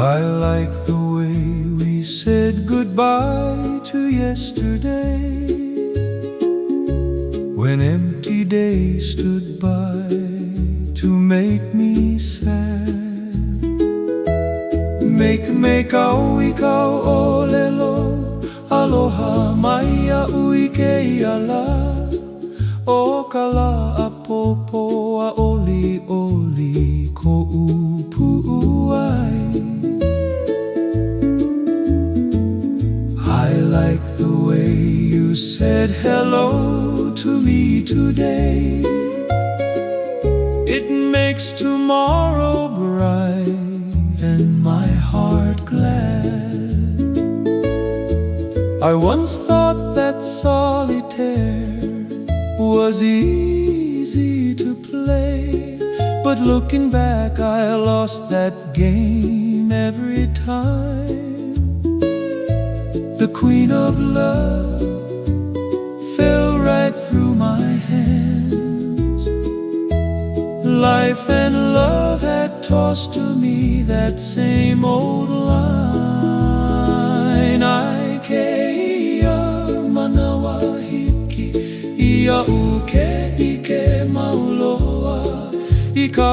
I like the way we said goodbye to yesterday. When empty days stood by to make me sad. Make make kau i kau olelo Aloha mai a ui ala O kala a popo a oli o like the way you said hello to me today. It makes tomorrow bright and my heart glad. I once thought that solitaire was easy to play, but looking back, I lost that game every time. Queen of love fell right through my hands. Life and love had tossed to me that same old line. I ia manawa hiki ia uke ike mauloa i ka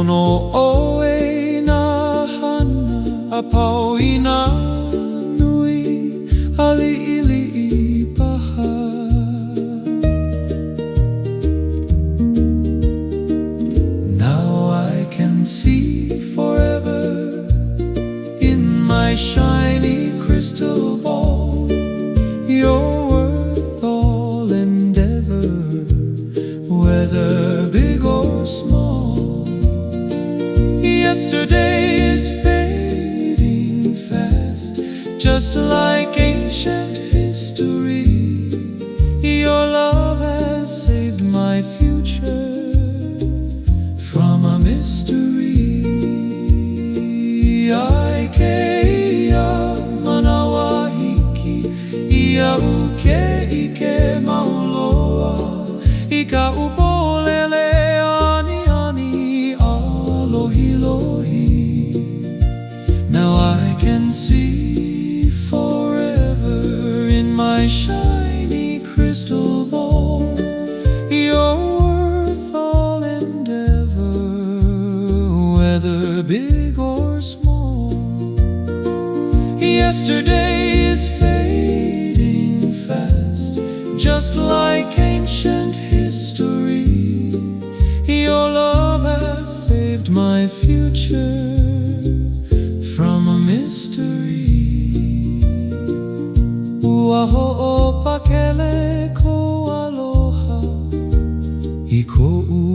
Pono oe na hana a pau i nā nui ili i paha. Now I can see Yesterday is fading fast, just like ancient history. Your love has saved my future from a mystery. Aikea manawa hiki, uke my shiny crystal ball. You're worth all endeavor, whether big or small. Yesterday is fading fast, just like ancient history. Your love has saved my future Uaho o pakele ko aloha. I ko ua